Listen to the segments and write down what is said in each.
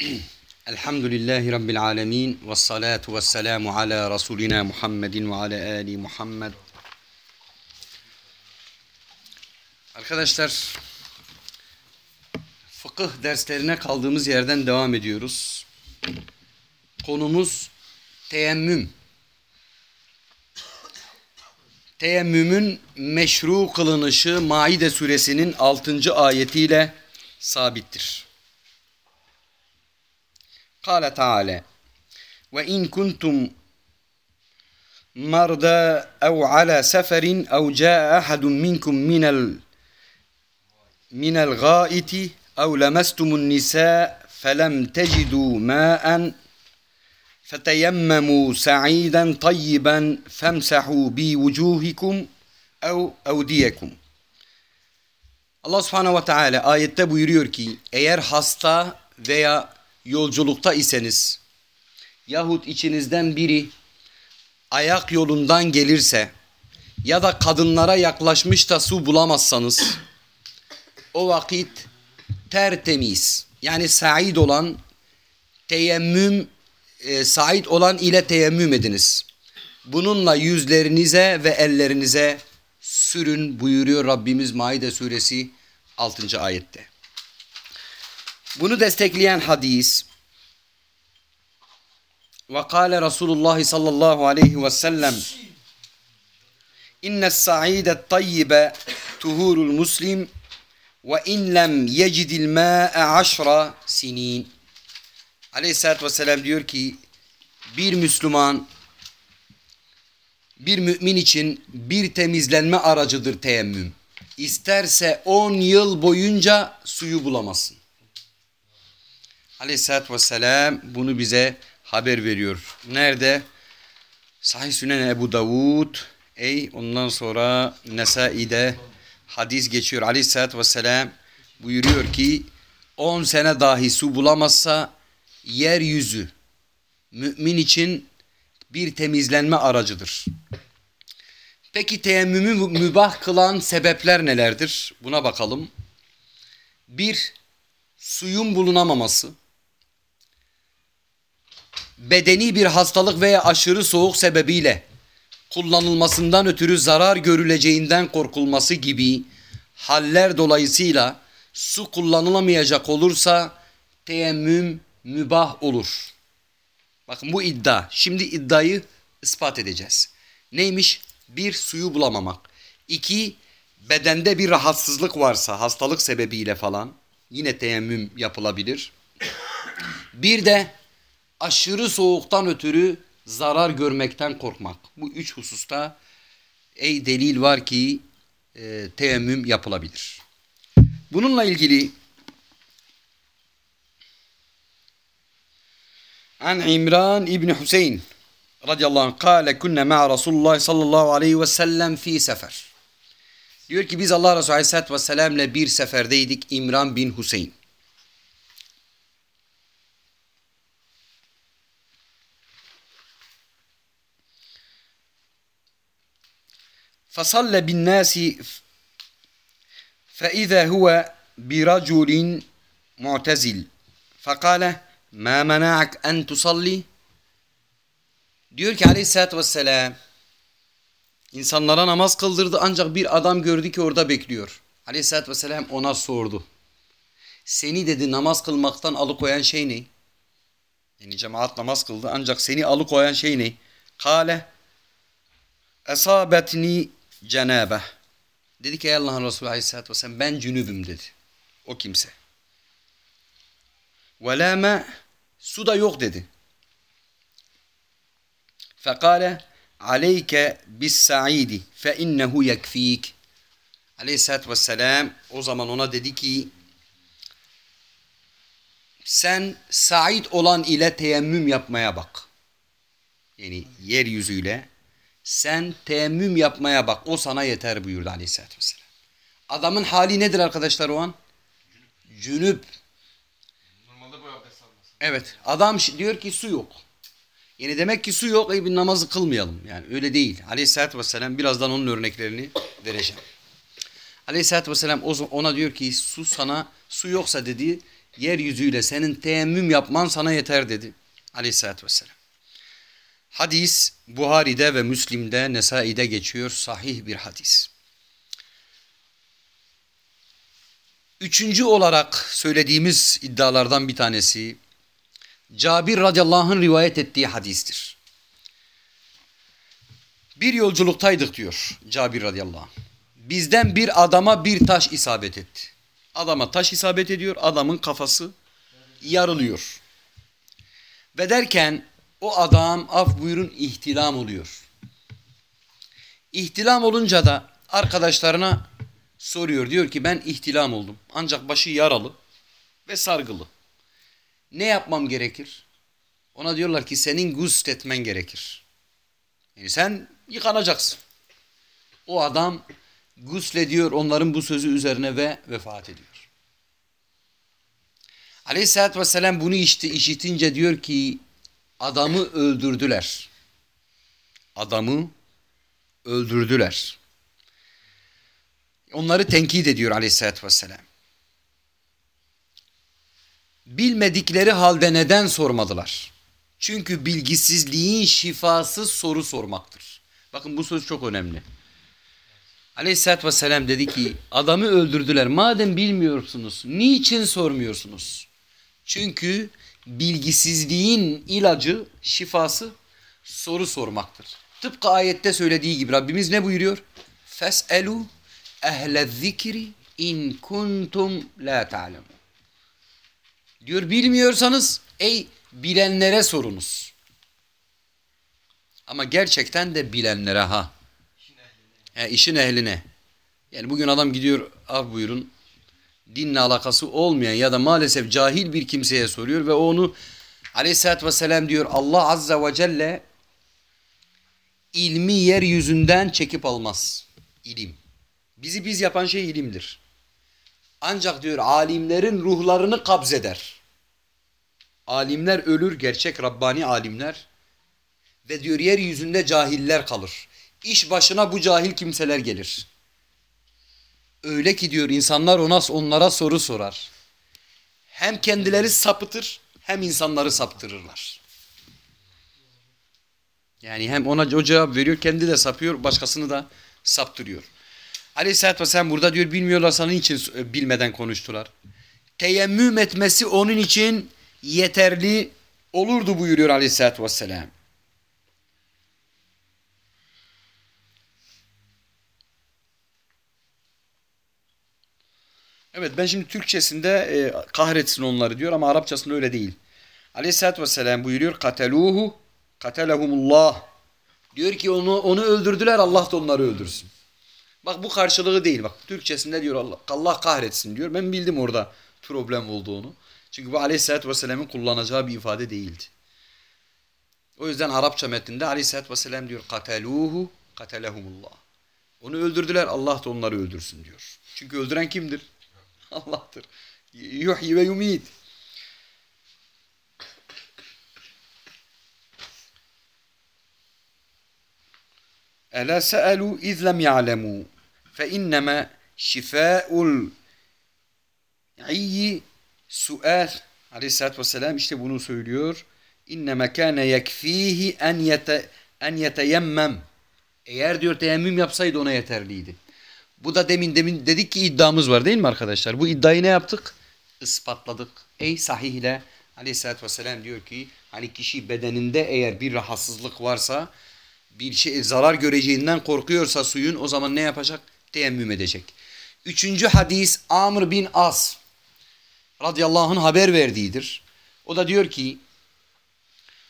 Elhamdülillahi Rabbil alemin ve salatu ve selamu ala Resulina Muhammedin ve ala Ali Muhammed. Arkadaşlar fıkıh derslerine kaldığımız yerden devam ediyoruz. Konumuz teyemmüm. Teyemmümün meşru kılınışı Maide suresinin 6. ayetiyle sabittir. قال تعالى وإن كنتم مرضى أو على سفر أو جاء أحد منكم من من الغائط أو لمستم النساء فلم تجدوا ماء فتيمموا سعيدا طيبا فامسحوا بوجوهكم أو أوديكم. Allah subhanehu ve teala ayette buyuruyor ki eğer hasta veya yolculukta iseniz yahut içinizden biri ayak yolundan gelirse ya da kadınlara yaklaşmış da su bulamazsanız o vakit tertemiz yani said olan teyemmüm e, said olan ile teyemmüm ediniz. Bununla yüzlerinize ve ellerinize sürün buyuruyor Rabbimiz Maide suresi 6. ayette. Bunu destekleyen hadis ve kâle Resulullah sallallahu aleyhi ve sellem innes sa'ide tayyibe tuhurul muslim ve in lem yecidil mâ'e aşra sinin aleyhissalatü vesselam diyor ki bir Müslüman bir mümin için bir temizlenme aracıdır teyemmüm. İsterse 10 yıl boyunca suyu bulamazsın. Aleyhisselatü Vesselam bunu bize haber veriyor. Nerede? Sahih Sünen Ebu Davud ey ondan sonra Nesai'de hadis geçiyor. Aleyhisselatü Vesselam buyuruyor ki 10 sene dahi su bulamazsa yeryüzü mümin için bir temizlenme aracıdır. Peki teyemmümü mübah kılan sebepler nelerdir? Buna bakalım. Bir, suyun bulunamaması. Bedeni bir hastalık veya aşırı soğuk sebebiyle kullanılmasından ötürü zarar görüleceğinden korkulması gibi haller dolayısıyla su kullanılamayacak olursa teyemmüm mübah olur. Bakın bu iddia. Şimdi iddiayı ispat edeceğiz. Neymiş? Bir, suyu bulamamak. İki, bedende bir rahatsızlık varsa hastalık sebebiyle falan yine teyemmüm yapılabilir. Bir de aşırı soğuktan ötürü zarar görmekten korkmak. Bu üç hususta ey delil var ki e, teyemmüm yapılabilir. Bununla ilgili An İmran İbni Hüseyin radıyallahu anh kâle kunne ma'a Resulullah sallallahu aleyhi ve sellem fi sefer. Diyor ki biz Allah Resulü aleyhissalatü vesselam'le bir seferdeydik İmran bin Hüseyin. فصلى بالناس فإذا هو برجل معتزل فقال ما منعك أن تصلي Diyor ki aleyhissalatü vesselam insanlara namaz kıldırdı ancak bir adam gördü ki orada bekliyor. Aleyhissalatü vesselam ona sordu. Seni dedi namaz kılmaktan alıkoyan şey ne? Yani cemaat namaz kıldı ancak seni alıkoyan şey ne? Kale esabetni cenabe. Dedi ki ey Allah'ın Resulü aleyhissalatü vesselam ben cünübüm dedi. O kimse. Ve la ma su da yok dedi. Fekale aleyke bis sa'idi fe innehu yekfik. Aleyhissalatü vesselam o zaman ona dedi ki sen said olan ile teyemmüm yapmaya bak. Yani yeryüzüyle sen teyemmüm yapmaya bak. O sana yeter buyurdu aleyhissalatü vesselam. Adamın hali nedir arkadaşlar o an? Cünüp. Normalde bu abdest alması. Evet. Adam diyor ki su yok. Yani demek ki su yok. E bir namazı kılmayalım. Yani öyle değil. Aleyhisselatü Vesselam birazdan onun örneklerini vereceğim. Aleyhisselatü Vesselam ona diyor ki su sana su yoksa dedi yeryüzüyle senin teyemmüm yapman sana yeter dedi. Aleyhissalatü vesselam. Hadis Buhari'de ve Müslim'de, Nesai'de geçiyor. Sahih bir hadis. Üçüncü olarak söylediğimiz iddialardan bir tanesi Cabir radıyallahu anh rivayet ettiği hadistir. Bir yolculuktaydık diyor Cabir radıyallahu anh. Bizden bir adama bir taş isabet etti. Adama taş isabet ediyor, adamın kafası yarılıyor. Ve derken o adam af buyurun ihtilam oluyor. İhtilam olunca da arkadaşlarına soruyor. Diyor ki ben ihtilam oldum. Ancak başı yaralı ve sargılı. Ne yapmam gerekir? Ona diyorlar ki senin gusl etmen gerekir. Yani sen yıkanacaksın. O adam guslediyor onların bu sözü üzerine ve vefat ediyor. Aleyhisselatü Vesselam bunu işte işitince diyor ki adamı öldürdüler. Adamı öldürdüler. Onları tenkit ediyor Aleyhisselatü Vesselam. Bilmedikleri halde neden sormadılar? Çünkü bilgisizliğin şifası soru sormaktır. Bakın bu söz çok önemli. Aleyhisselatü Vesselam dedi ki adamı öldürdüler. Madem bilmiyorsunuz niçin sormuyorsunuz? Çünkü bilgisizliğin ilacı, şifası soru sormaktır. Tıpkı ayette söylediği gibi Rabbimiz ne buyuruyor? Fes'elu ehle zikri in kuntum la ta'lemun. Diyor bilmiyorsanız ey bilenlere sorunuz. Ama gerçekten de bilenlere ha. He, işin ehline. Yani bugün adam gidiyor af buyurun dinle alakası olmayan ya da maalesef cahil bir kimseye soruyor ve onu aleyhissalatü vesselam diyor Allah azze ve celle ilmi yeryüzünden çekip almaz. İlim. Bizi biz yapan şey ilimdir. Ancak diyor alimlerin ruhlarını kabzeder. Alimler ölür gerçek Rabbani alimler ve diyor yeryüzünde cahiller kalır. İş başına bu cahil kimseler gelir. Öyle ki diyor insanlar ona onlara soru sorar. Hem kendileri sapıtır hem insanları saptırırlar. Yani hem ona o cevap veriyor kendi de sapıyor başkasını da saptırıyor. Aleyhisselatü Vesselam burada diyor bilmiyorlar sana için bilmeden konuştular. Teyemmüm etmesi onun için yeterli olurdu buyuruyor Aleyhisselatü Vesselam. Evet ben şimdi Türkçesinde e, kahretsin onları diyor ama Arapçasında öyle değil. Aleyhisselatü Vesselam buyuruyor kateluhu katelehumullah. Diyor ki onu onu öldürdüler Allah da onları öldürsün. Bak bu karşılığı değil bak Türkçesinde diyor Allah, Allah kahretsin diyor. Ben bildim orada problem olduğunu. Çünkü bu Aleyhisselatü Vesselam'ın kullanacağı bir ifade değildi. O yüzden Arapça metninde Aleyhisselatü Vesselam diyor kateluhu katelehumullah. Onu öldürdüler Allah da onları öldürsün diyor. Çünkü öldüren kimdir? Allah'tır. Yuhyi ve yumit. Ela se'elu iz lem ya'lemu fe innema şifâul iyyi sual aleyhissalatü vesselam işte bunu söylüyor. İnneme kâne yekfîhi en, yete, en yeteyemmem. Eğer diyor teyemmüm yapsaydı ona yeterliydi. Bu da demin demin dedik ki iddiamız var değil mi arkadaşlar? Bu iddiayı ne yaptık? Ispatladık. Ey sahih ile aleyhissalatü vesselam diyor ki hani kişi bedeninde eğer bir rahatsızlık varsa bir şey zarar göreceğinden korkuyorsa suyun o zaman ne yapacak? Teyemmüm edecek. Üçüncü hadis Amr bin As radıyallahu anh haber verdiğidir. O da diyor ki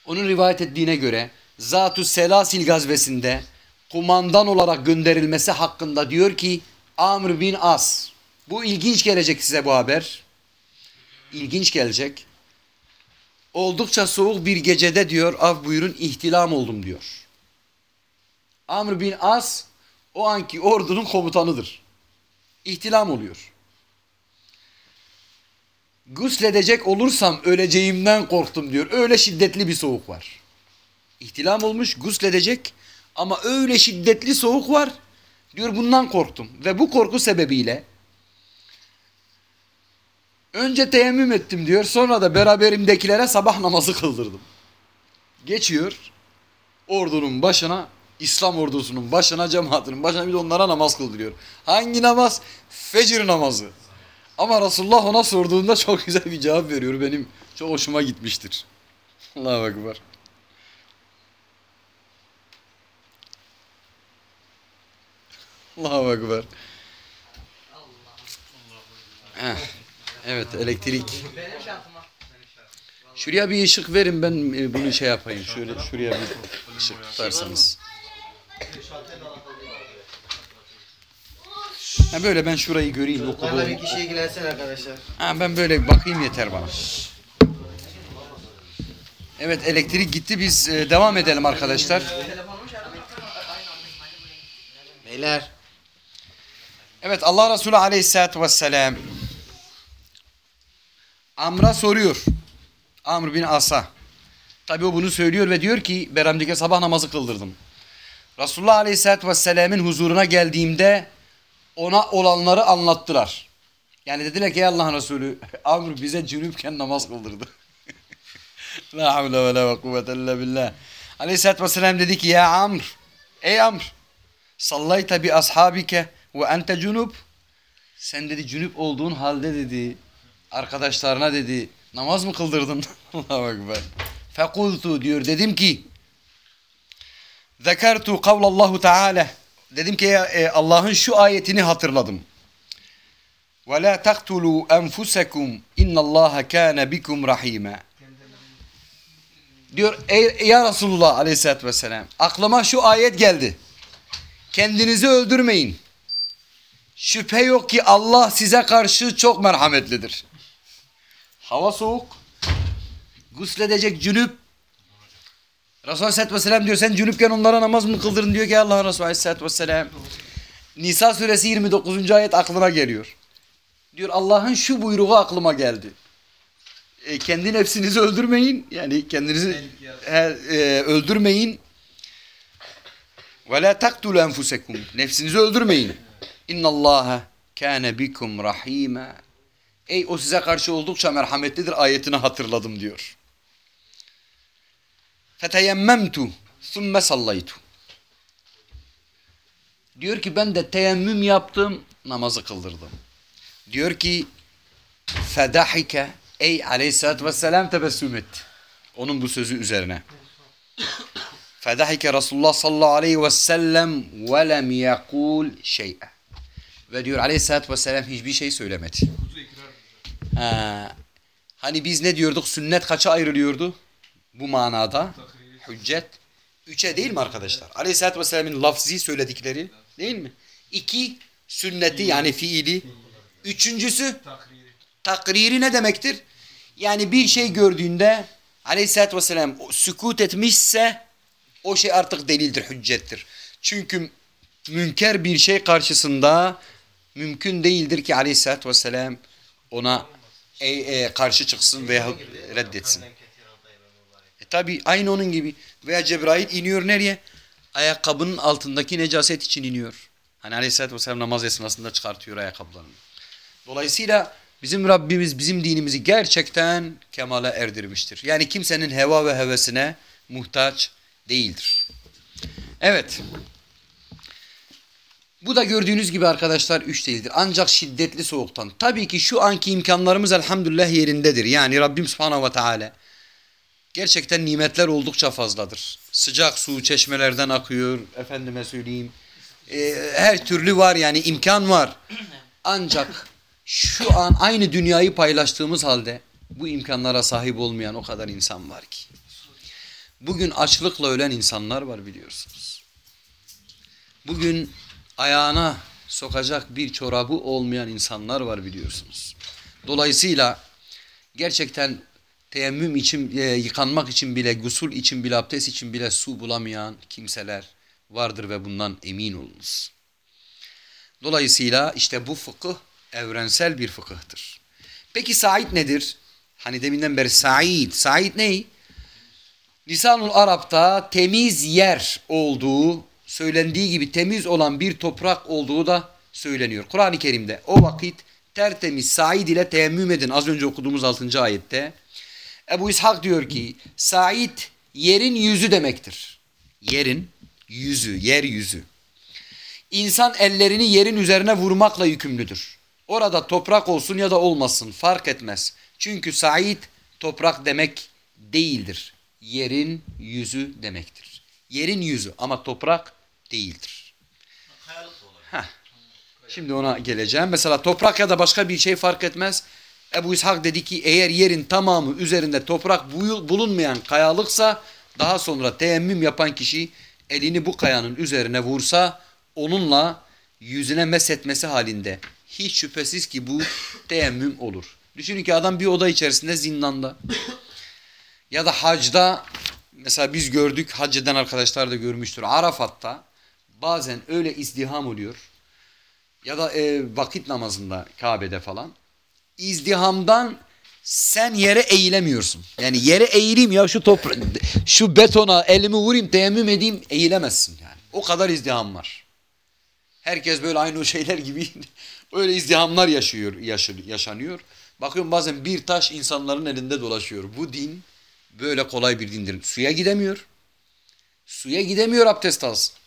onun rivayet ettiğine göre Zatu Selasil gazvesinde kumandan olarak gönderilmesi hakkında diyor ki Amr bin As. Bu ilginç gelecek size bu haber. İlginç gelecek. Oldukça soğuk bir gecede diyor av buyurun ihtilam oldum diyor. Amr bin As o anki ordunun komutanıdır. İhtilam oluyor. Gusledecek olursam öleceğimden korktum diyor. Öyle şiddetli bir soğuk var. İhtilam olmuş gusledecek ama öyle şiddetli soğuk var. Diyor bundan korktum. Ve bu korku sebebiyle Önce teyemmüm ettim diyor. Sonra da beraberimdekilere sabah namazı kıldırdım. Geçiyor. Ordunun başına, İslam ordusunun başına, cemaatinin başına bir de onlara namaz kıldırıyor. Hangi namaz? Fecir namazı. Ama Resulullah ona sorduğunda çok güzel bir cevap veriyor. Benim çok hoşuma gitmiştir. Allahu Ekber. Allahu Ekber. Heh, Evet elektrik. Şuraya bir ışık verin ben e, bunu şey yapayım. Şöyle şuraya bir ışık tutarsanız. Ha böyle ben şurayı göreyim okuduğum. bir kişi ilgilensin arkadaşlar. Ha ben böyle bakayım yeter bana. Evet elektrik gitti biz e, devam edelim arkadaşlar. Beyler. Evet Allah Resulü aleyhissalatü vesselam Amr'a soruyor. Amr bin As'a. Tabi o bunu söylüyor ve diyor ki Berem'deki sabah namazı kıldırdım. Resulullah aleyhissalatü vesselam'ın huzuruna geldiğimde ona olanları anlattılar. Yani dediler ki ey Allah'ın Resulü Amr bize cünüpken namaz kıldırdı. La havle ve la ve kuvvete illa billah. Aleyhissalatü vesselam dedi ki ya Amr ey Amr sallayta bi ashabike ve ente cunub sen dedi cünüp olduğun halde dedi arkadaşlarına dedi namaz mı kıldırdın? Allahu ekber. Fekultu diyor dedim ki Zekertu kavlallahu teala dedim ki e, Allah'ın şu ayetini hatırladım. Ve la taktulu enfusekum innallaha kana bikum rahima. Diyor ey ya Resulullah aleyhissalatü vesselam aklıma şu ayet geldi. Kendinizi öldürmeyin. Şüphe yok ki Allah size karşı çok merhametlidir. Hava soğuk. Gusledecek cünüp. Resulullah Aleyhisselatü Vesselam diyor sen cünüpken onlara namaz mı kıldırın diyor ki Allah Resulü Aleyhisselatü Vesselam. Nisa suresi 29. ayet aklına geliyor. Diyor Allah'ın şu buyruğu aklıma geldi. E, kendi nefsinizi öldürmeyin. Yani kendinizi e, e, öldürmeyin. Ve la taktulu enfusekum. Nefsinizi öldürmeyin. İnnallaha kana bikum rahima. Ey o size karşı oldukça merhametlidir ayetini hatırladım diyor. Feteyemmemtu thumme sallaytu. Diyor ki ben de teyemmüm yaptım, namazı kıldırdım. Diyor ki fedahike ey aleyhissalatü vesselam tebessüm etti. Onun bu sözü üzerine. Fedahike Resulullah sallallahu aleyhi ve sellem ve lem yekul şey'e. Ve diyor aleyhissalatü vesselam hiçbir şey söylemedi. Ha, hani biz ne diyorduk? Sünnet kaça ayrılıyordu? Bu manada. Hüccet. Üçe değil mi arkadaşlar? Aleyhisselatü Vesselam'ın lafzi söyledikleri değil mi? İki, sünneti yani fiili. Üçüncüsü, takriri ne demektir? Yani bir şey gördüğünde Aleyhisselatü Vesselam sükut etmişse o şey artık delildir, hüccettir. Çünkü münker bir şey karşısında mümkün değildir ki Aleyhisselatü Vesselam ona e, e, karşı çıksın veya reddetsin. E tabi aynı onun gibi. Veya Cebrail iniyor nereye? Ayakkabının altındaki necaset için iniyor. Hani Aleyhisselatü Vesselam namaz esnasında çıkartıyor ayakkabılarını. Dolayısıyla bizim Rabbimiz bizim dinimizi gerçekten kemale erdirmiştir. Yani kimsenin heva ve hevesine muhtaç değildir. Evet. Bu da gördüğünüz gibi arkadaşlar üç değildir. Ancak şiddetli soğuktan. Tabii ki şu anki imkanlarımız elhamdülillah yerindedir. Yani Rabbim subhanahu ve teala gerçekten nimetler oldukça fazladır. Sıcak su çeşmelerden akıyor. Efendime söyleyeyim. Ee, her türlü var yani imkan var. Ancak şu an aynı dünyayı paylaştığımız halde bu imkanlara sahip olmayan o kadar insan var ki. Bugün açlıkla ölen insanlar var biliyorsunuz. Bugün ayağına sokacak bir çorabı olmayan insanlar var biliyorsunuz. Dolayısıyla gerçekten teyemmüm için, e, yıkanmak için bile, gusül için bile, abdest için bile su bulamayan kimseler vardır ve bundan emin olunuz. Dolayısıyla işte bu fıkıh evrensel bir fıkıhtır. Peki Said nedir? Hani deminden beri Said. Said ney? Lisanul Arap'ta temiz yer olduğu söylendiği gibi temiz olan bir toprak olduğu da söyleniyor. Kur'an-ı Kerim'de o vakit tertemiz Said ile teyemmüm edin. Az önce okuduğumuz 6. ayette. Ebu İshak diyor ki Said yerin yüzü demektir. Yerin yüzü, yeryüzü. İnsan ellerini yerin üzerine vurmakla yükümlüdür. Orada toprak olsun ya da olmasın fark etmez. Çünkü Said toprak demek değildir. Yerin yüzü demektir. Yerin yüzü ama toprak değildir. Heh. Şimdi ona geleceğim. Mesela toprak ya da başka bir şey fark etmez. Ebu İshak dedi ki eğer yerin tamamı üzerinde toprak bul- bulunmayan kayalıksa daha sonra teyemmüm yapan kişi elini bu kayanın üzerine vursa onunla yüzüne meshetmesi halinde hiç şüphesiz ki bu teyemmüm olur. Düşünün ki adam bir oda içerisinde zindanda ya da hacda mesela biz gördük hac eden arkadaşlar da görmüştür. Arafat'ta bazen öyle izdiham oluyor ya da e, vakit namazında Kabe'de falan izdihamdan sen yere eğilemiyorsun. Yani yere eğileyim ya şu topra şu betona elimi vurayım teyemmüm edeyim eğilemezsin yani. O kadar izdiham var. Herkes böyle aynı o şeyler gibi öyle izdihamlar yaşıyor, yaşanıyor. Bakıyorum bazen bir taş insanların elinde dolaşıyor. Bu din böyle kolay bir dindir. Suya gidemiyor. Suya gidemiyor abdest alsın.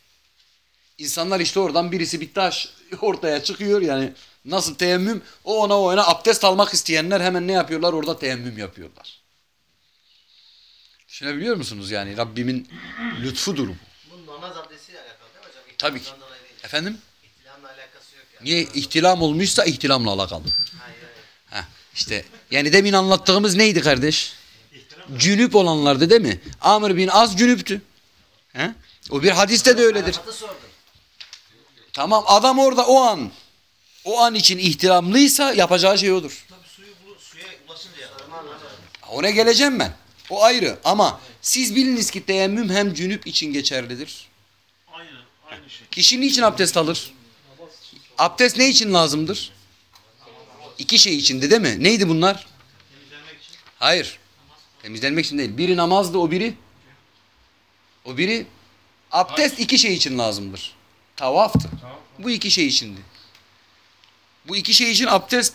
İnsanlar işte oradan birisi bir taş ortaya çıkıyor yani nasıl teyemmüm o ona o ona abdest almak isteyenler hemen ne yapıyorlar orada teyemmüm yapıyorlar. Düşünebiliyor musunuz yani Rabbimin lütfudur bu. Bu namaz abdestiyle alakalı değil mi hocam? Tabii ki. Efendim? İhtilamla alakası yok yani. Niye ihtilam olmuşsa ihtilamla alakalı. Hayır hayır. Heh, işte yani demin anlattığımız neydi kardeş? Cünüp olanlardı değil mi? Amr bin Az cünüptü. He? O bir hadiste de öyledir. Arafat'ı sordum. Tamam adam orada o an o an için ihtiramlıysa yapacağı şey odur. Tabii suyu bulu, suya ulaşınca. Ona geleceğim ben. O ayrı ama siz biliniz ki teyemmüm hem cünüp için geçerlidir. Aynen, aynı şey. Kişi niçin abdest alır? Abdest ne için lazımdır? İki şey içindi değil mi? Neydi bunlar? Temizlenmek için. Hayır. Temizlenmek için değil. Biri namazdı o biri. O biri abdest iki şey için lazımdır. Tavaftı. Bu iki şey içindi. Bu iki şey için abdest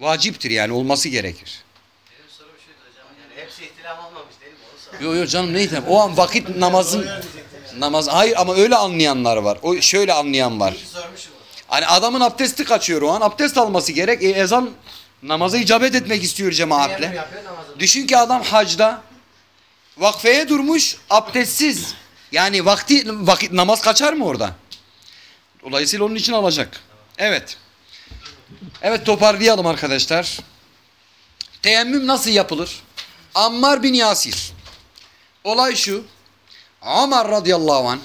vaciptir yani olması gerekir. Benim sorum şuydu hocam. Yani hepsi ihtilam olmamış değil mi? Onu sordum. Yok yok canım neydi? O an vakit namazın namaz hayır ama öyle anlayanlar var. O şöyle anlayan var. Sormuşum. Hani adamın abdesti kaçıyor o an. Abdest alması gerek. E, ezan namaza icabet etmek istiyor cemaatle. Düşün ki adam hacda vakfeye durmuş abdestsiz. Yani vakti vakit namaz kaçar mı orada? Dolayısıyla onun için alacak. Evet. Evet toparlayalım arkadaşlar. Teyemmüm nasıl yapılır? Ammar bin Yasir. Olay şu. Ömer radıyallahu anh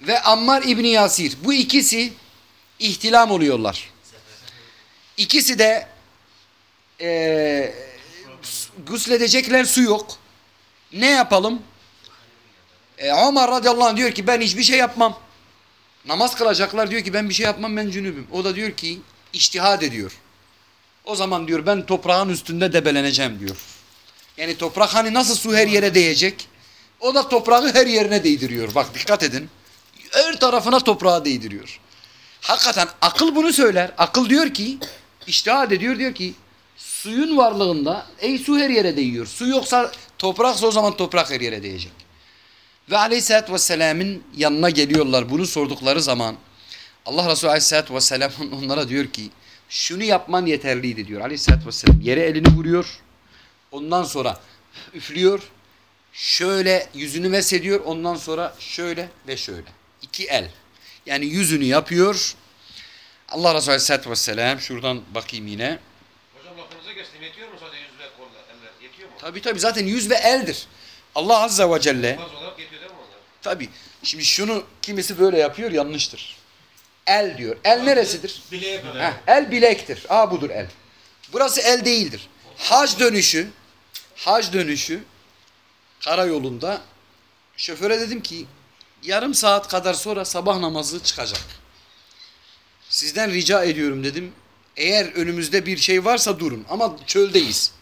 ve Ammar İbni Yasir. Bu ikisi ihtilam oluyorlar. İkisi de eee gusledecekler su yok. Ne yapalım? E, Ömer radıyallahu anh diyor ki ben hiçbir şey yapmam. Namaz kılacaklar diyor ki ben bir şey yapmam ben cünübüm. O da diyor ki iştihad ediyor. O zaman diyor ben toprağın üstünde debeleneceğim diyor. Yani toprak hani nasıl su her yere değecek? O da toprağı her yerine değdiriyor. Bak dikkat edin. Her tarafına toprağı değdiriyor. Hakikaten akıl bunu söyler. Akıl diyor ki iştihad ediyor diyor ki suyun varlığında ey su her yere değiyor. Su yoksa topraksa o zaman toprak her yere değecek. Ve aleyhissalatü vesselam'ın yanına geliyorlar bunu sordukları zaman Allah Resulü aleyhissalatü vesselam onlara diyor ki şunu yapman yeterliydi diyor aleyhissalatü vesselam. Yere elini vuruyor ondan sonra üflüyor şöyle yüzünü mesediyor ondan sonra şöyle ve şöyle. İki el. Yani yüzünü yapıyor. Allah Resulü aleyhissalatü vesselam şuradan bakayım yine. Hocam lafınıza geçtim. Yetiyor mu sadece yüz ve kollar, eller? Yetiyor mu? Tabi tabi zaten yüz ve eldir. Allah Azze ve Celle tabi şimdi şunu kimisi böyle yapıyor yanlıştır. El diyor. El neresidir? Bileğe kadar. Heh, el bilektir. Aa budur el. Burası el değildir. Hac dönüşü hac dönüşü karayolunda şoföre dedim ki yarım saat kadar sonra sabah namazı çıkacak. Sizden rica ediyorum dedim. Eğer önümüzde bir şey varsa durun ama çöldeyiz.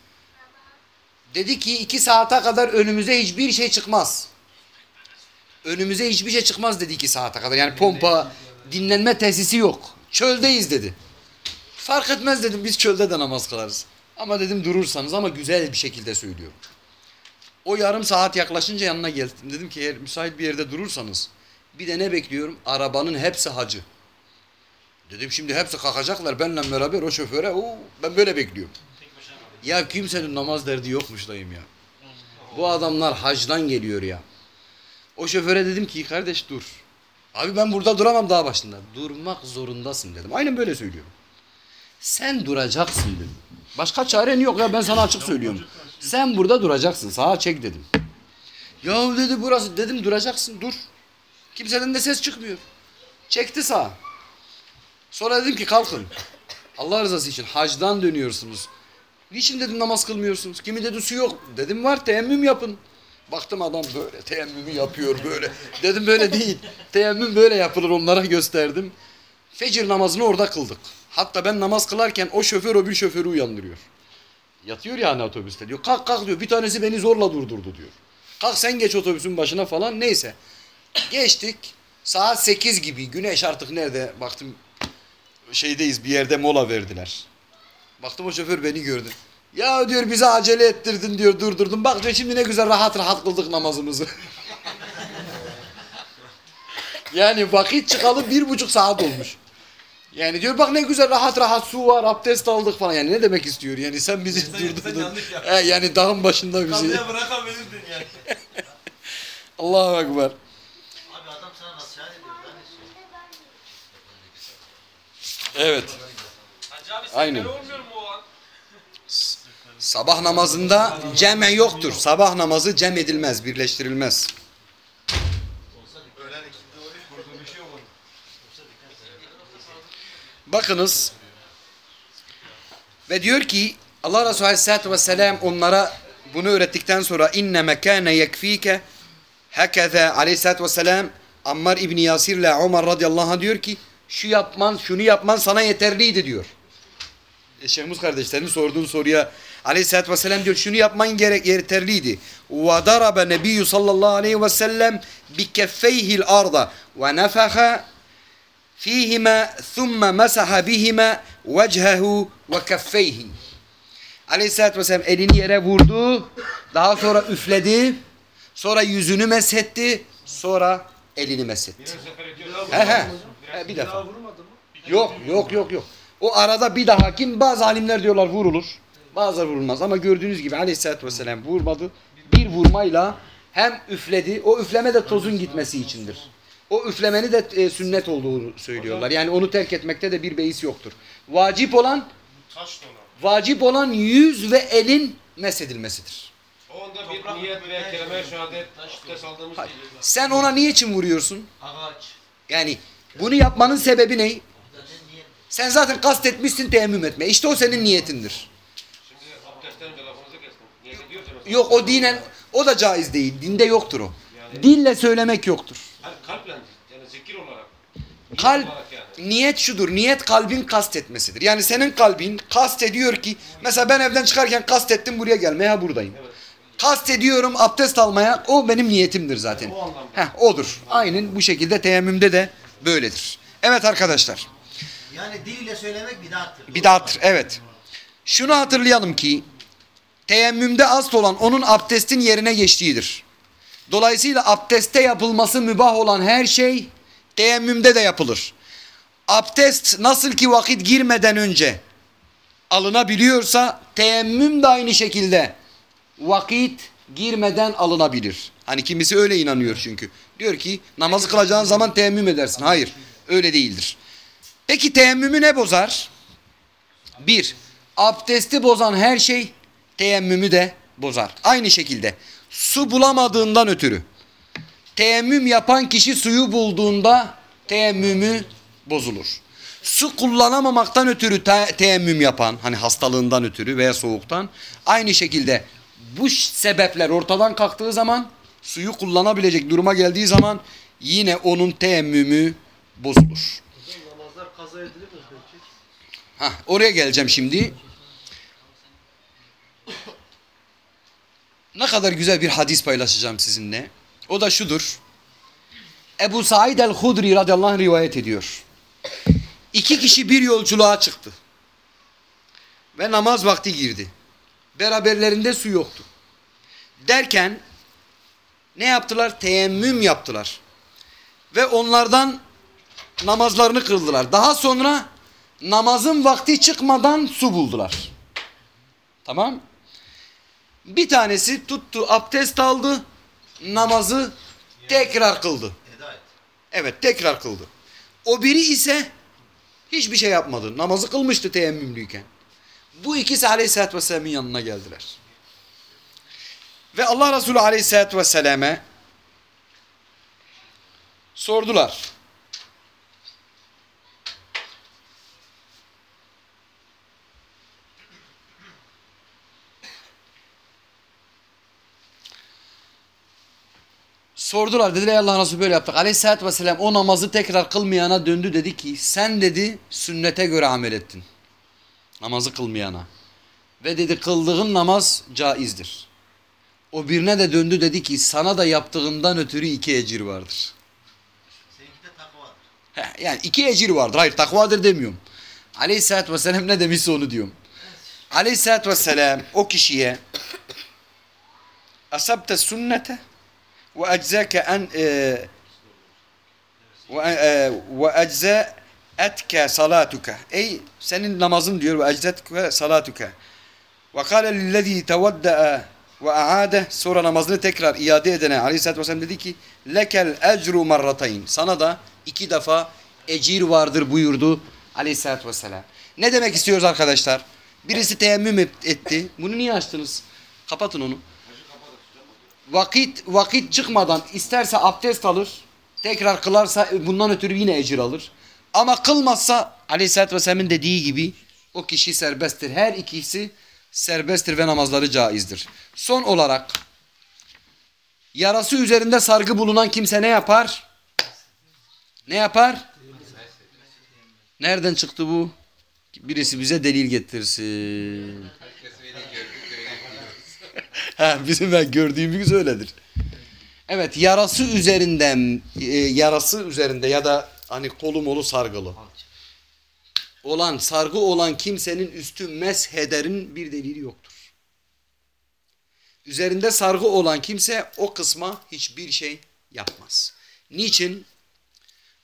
Dedi ki iki saate kadar önümüze hiçbir şey çıkmaz. Önümüze hiçbir şey çıkmaz dedi iki saate kadar. Yani pompa, dinlenme tesisi yok. Çöldeyiz dedi. Fark etmez dedim biz çölde de namaz kılarız. Ama dedim durursanız ama güzel bir şekilde söylüyorum. O yarım saat yaklaşınca yanına geldim. Dedim ki eğer müsait bir yerde durursanız bir de ne bekliyorum? Arabanın hepsi hacı. Dedim şimdi hepsi kalkacaklar benimle beraber o şoföre. Oo, ben böyle bekliyorum. Ya kimsenin namaz derdi yokmuş dayım ya. Bu adamlar hacdan geliyor ya. O şoföre dedim ki kardeş dur. Abi ben burada duramam daha başında. Durmak zorundasın dedim. Aynen böyle söylüyorum. Sen duracaksın dedim. Başka çaren yok ya ben sana açık söylüyorum. Sen burada duracaksın. Sağa çek dedim. Ya dedi burası. Dedim duracaksın dur. Kimseden de ses çıkmıyor. Çekti sağa. Sonra dedim ki kalkın. Allah rızası için hacdan dönüyorsunuz. Niçin dedim namaz kılmıyorsunuz? Kimi dedi su yok. Dedim var teyemmüm yapın. Baktım adam böyle teyemmümü yapıyor böyle. Dedim böyle değil. Teyemmüm böyle yapılır onlara gösterdim. Fecir namazını orada kıldık. Hatta ben namaz kılarken o şoför o bir şoförü uyandırıyor. Yatıyor yani otobüste diyor. Kalk kalk diyor. Bir tanesi beni zorla durdurdu diyor. Kalk sen geç otobüsün başına falan neyse. Geçtik. Saat 8 gibi. Güneş artık nerede? Baktım şeydeyiz bir yerde mola verdiler. Baktım o şoför beni gördü. Ya diyor bize acele ettirdin diyor durdurdun. Bak diyor şimdi ne güzel rahat rahat kıldık namazımızı. yani vakit çıkalı bir buçuk saat olmuş. Yani diyor bak ne güzel rahat rahat su var abdest aldık falan. Yani ne demek istiyor? Yani sen bizi Sen- sen durdurdun. yaptın. He, yani dağın başında bizi. Kazıya bırakabilirdin yani. Allahu Ekber. Abi adam sana nasihat ediyor. Evet. Hacı abi Aynen. Aynen. olmuyor mu? Sabah namazında cem yoktur. Sabah namazı cem edilmez, birleştirilmez. Bakınız. Ve diyor ki Allah Resulü Aleyhisselatü Vesselam onlara bunu öğrettikten sonra inne mekâne yekfîke hekeze Aleyhisselatü Vesselam Ammar İbni Yasir ile Umar radıyallahu anh diyor ki şu yapman, şunu yapman sana yeterliydi diyor. E, Şehmuz kardeşlerin sorduğun soruya Aleyhisselatü Vesselam diyor şunu yapman gerek yeterliydi. Ve darabe nebiyyü sallallahu aleyhi ve sellem bi keffeyhil arda ve nefaha فيهما ثم مسح بهما وجهه وكفيه Aleyhisselatü Vesselam elini yere vurdu. Daha sonra üfledi. Sonra yüzünü meshetti. Sonra elini meshetti. Bir sefer ediyor. He he. he bir defa. Yok yok yok yok. O arada bir daha kim bazı alimler diyorlar vurulur. Bazıları vurulmaz ama gördüğünüz gibi Aleyhisselatü Vesselam vurmadı. Bir vurmayla hem üfledi. O üfleme de tozun gitmesi içindir. O üflemeni de e, sünnet olduğunu söylüyorlar. Yani onu terk etmekte de bir beis yoktur. Vacip olan vacip olan yüz ve elin mesedilmesidir. O anda bir niyet ve kelime-i şehadet aldığımız. Sen ona niçin vuruyorsun? Ağaç. Yani bunu yapmanın sebebi ne? Sen zaten kastetmişsin teyemmüm etme. İşte o senin niyetindir. Şimdi abdestten önce lafınızı kestim. Niyet ediyorsa mesela. Yok o dinen o da caiz değil. Dinde yoktur o. Dille söylemek yoktur. Kalple yani zikir olarak. Kalp yani. niyet şudur. Niyet kalbin kastetmesidir. Yani senin kalbin kastediyor ki mesela ben evden çıkarken kastettim buraya gelmeye buradayım. Kastediyorum abdest almaya o benim niyetimdir zaten. O anlamda. Heh, odur. Aynen bu şekilde teyemmümde de böyledir. Evet arkadaşlar. Yani dil ile söylemek bidattır. Bidattır evet. Şunu hatırlayalım ki teyemmümde asıl olan onun abdestin yerine geçtiğidir. Dolayısıyla abdeste yapılması mübah olan her şey teyemmümde de yapılır. Abdest nasıl ki vakit girmeden önce alınabiliyorsa teyemmüm de aynı şekilde vakit girmeden alınabilir. Hani kimisi öyle inanıyor çünkü. Diyor ki namazı kılacağın zaman teyemmüm edersin. Hayır öyle değildir. Peki teyemmümü ne bozar? Bir, abdesti bozan her şey teyemmümü de bozar. Aynı şekilde su bulamadığından ötürü teyemmüm yapan kişi suyu bulduğunda teyemmümü bozulur. Su kullanamamaktan ötürü te- teyemmüm yapan hani hastalığından ötürü veya soğuktan aynı şekilde bu sebepler ortadan kalktığı zaman suyu kullanabilecek duruma geldiği zaman yine onun teyemmümü bozulur. Namazlar kaza edilir mi peki? Hah, oraya geleceğim şimdi. Ne kadar güzel bir hadis paylaşacağım sizinle. O da şudur. Ebu Said el-Hudri radıyallahu anh rivayet ediyor. İki kişi bir yolculuğa çıktı. Ve namaz vakti girdi. Beraberlerinde su yoktu. Derken ne yaptılar? Teyemmüm yaptılar. Ve onlardan namazlarını kıldılar. Daha sonra namazın vakti çıkmadan su buldular. Tamam. Bir tanesi tuttu abdest aldı. Namazı tekrar kıldı. Evet tekrar kıldı. O biri ise hiçbir şey yapmadı. Namazı kılmıştı teyemmümlüyken. Bu ikisi aleyhissalatü vesselamın yanına geldiler. Ve Allah Resulü aleyhissalatü vesselame sordular. Sordular dediler Allah Resulü böyle yaptık. Aleyhisselatü Vesselam o namazı tekrar kılmayana döndü dedi ki sen dedi sünnete göre amel ettin. Namazı kılmayana. Ve dedi kıldığın namaz caizdir. O birine de döndü dedi ki sana da yaptığından ötürü iki ecir vardır. Seninki de takvadır. Heh, yani iki ecir vardır. Hayır takvadır demiyorum. Aleyhisselatü Vesselam ne demişse onu diyorum. Aleyhisselatü Vesselam o kişiye asabte sünnete ve eczeke en e, e, ve eczaetke salatuke. Ey senin namazın diyor ve eczaetke salatuke. Ve kâle lillezî tevedde'e ve aade sonra namazını tekrar iade edene aleyhissalatü vesselam dedi ki lekel ecru marratayn. Sana da iki defa ecir vardır buyurdu aleyhissalatü vesselam. Ne demek istiyoruz arkadaşlar? Birisi teyemmüm et- etti. Bunu niye açtınız? Kapatın onu. Vakit vakit çıkmadan isterse abdest alır. Tekrar kılarsa bundan ötürü yine ecir alır. Ama kılmazsa aleyhissalatü vesselamın dediği gibi o kişi serbesttir. Her ikisi serbesttir ve namazları caizdir. Son olarak yarası üzerinde sargı bulunan kimse ne yapar? Ne yapar? Nereden çıktı bu? Birisi bize delil getirsin. Ha, bizim ben gördüğümüz öyledir. Evet yarası üzerinden e, yarası üzerinde ya da hani kolu molu sargılı olan sargı olan kimsenin üstü meshederin bir delili yoktur. Üzerinde sargı olan kimse o kısma hiçbir şey yapmaz. Niçin?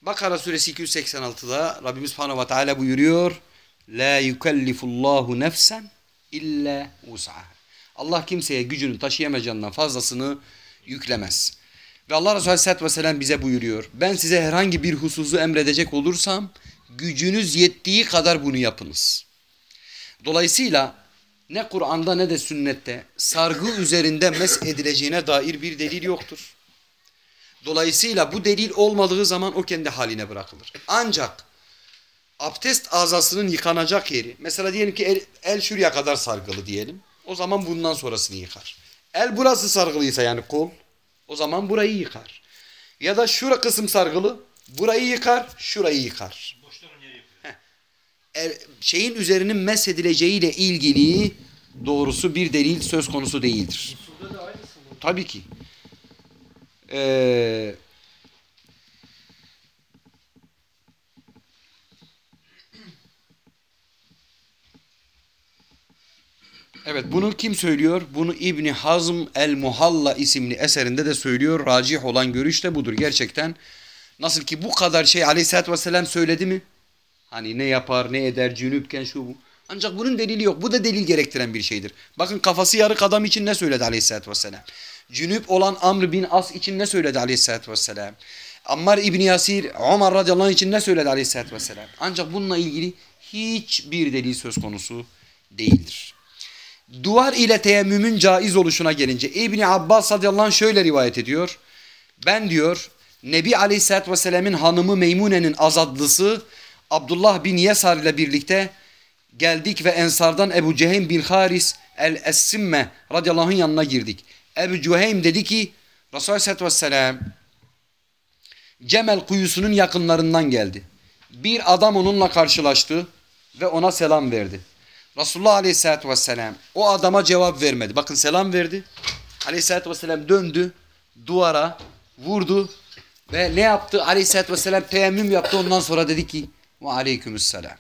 Bakara suresi 286'da Rabbimiz Subhanahu ve Teala buyuruyor. La yukellifullahu nefsen illa vus'aha. Allah kimseye gücünü taşıyamayacağından fazlasını yüklemez. Ve Allah Resulü Aleyhisselatü Vesselam bize buyuruyor. Ben size herhangi bir hususu emredecek olursam gücünüz yettiği kadar bunu yapınız. Dolayısıyla ne Kur'an'da ne de sünnette sargı üzerinde mes edileceğine dair bir delil yoktur. Dolayısıyla bu delil olmadığı zaman o kendi haline bırakılır. Ancak abdest azasının yıkanacak yeri mesela diyelim ki el, el şuraya kadar sargılı diyelim. O zaman bundan sonrasını yıkar. El burası sargılıysa yani kol o zaman burayı yıkar. Ya da şura kısım sargılı burayı yıkar şurayı yıkar. El, şeyin üzerinin meshedileceğiyle ilgili doğrusu bir delil söz konusu değildir. Tabii ki. Ee, evet bunu kim söylüyor? Bunu İbni Hazm el-Muhalla isimli eserinde de söylüyor. Racih olan görüş de budur. Gerçekten nasıl ki bu kadar şey aleyhissalatü vesselam söyledi mi? Hani ne yapar ne eder cünüpken şu bu. Ancak bunun delili yok. Bu da delil gerektiren bir şeydir. Bakın kafası yarık adam için ne söyledi aleyhissalatü vesselam. Cünüp olan Amr bin As için ne söyledi aleyhissalatü vesselam. Ammar İbni Yasir, Ömer radıyallahu anh için ne söyledi aleyhissalatü vesselam. Ancak bununla ilgili hiçbir delil söz konusu değildir. Duvar ile teyemmümün caiz oluşuna gelince İbni Abbas radıyallahu anh şöyle rivayet ediyor. Ben diyor Nebi aleyhissalatü vesselamın hanımı Meymune'nin azadlısı Abdullah bin Yesar ile birlikte geldik ve Ensardan Ebu Ceheym bin Haris el-Essimme radıyallahu anh'ın yanına girdik. Ebu Cüheym dedi ki Resulullah aleyhissalatü vesselam Cemel kuyusunun yakınlarından geldi. Bir adam onunla karşılaştı ve ona selam verdi. Resulullah aleyhissalatü vesselam o adama cevap vermedi. Bakın selam verdi. Aleyhissalatü vesselam döndü duvara vurdu ve ne yaptı? Aleyhissalatü vesselam teyemmüm yaptı ondan sonra dedi ki Ve aleykümselam.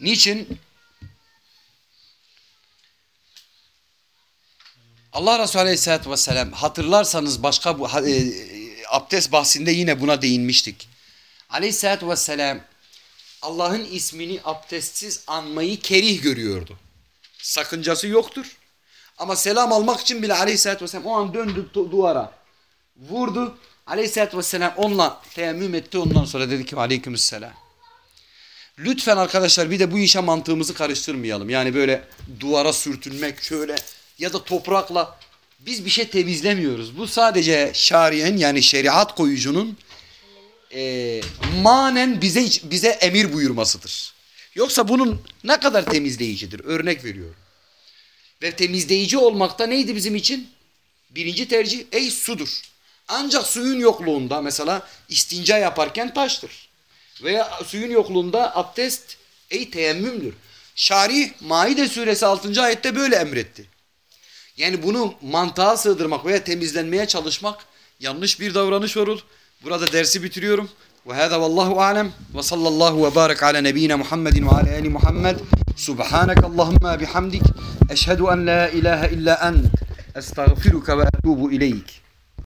Niçin? Allah Resulü Aleyhisselatü Vesselam hatırlarsanız başka bu e, abdest bahsinde yine buna değinmiştik. Aleyhisselatü Vesselam Allah'ın ismini abdestsiz anmayı kerih görüyordu. Sakıncası yoktur. Ama selam almak için bile Aleyhisselatü Vesselam o an döndü du- duvara. Vurdu. Aleyhisselatü Vesselam onunla teyemmüm etti. Ondan sonra dedi ki Aleykümselam. Lütfen arkadaşlar bir de bu işe mantığımızı karıştırmayalım. Yani böyle duvara sürtünmek şöyle ya da toprakla biz bir şey temizlemiyoruz. Bu sadece şariyen yani şeriat koyucunun e, manen bize bize emir buyurmasıdır. Yoksa bunun ne kadar temizleyicidir? Örnek veriyorum. Ve temizleyici olmakta neydi bizim için? Birinci tercih ey sudur. Ancak suyun yokluğunda mesela istinca yaparken taştır. Veya suyun yokluğunda abdest ey teyemmümdür. Şarih Maide suresi 6. ayette böyle emretti. Yani bunu mantığa sığdırmak veya temizlenmeye çalışmak yanlış bir davranış olur. Burada dersi bitiriyorum. Ve hâzâ vallahu alem ve sallallahu ve barik ala nebiyyina Muhammedin ve ala ali Muhammed. Subhanak Allahumma bihamdik. Eşhedü en la ilahe illa ent. Estağfiruka ve etubu ileyk.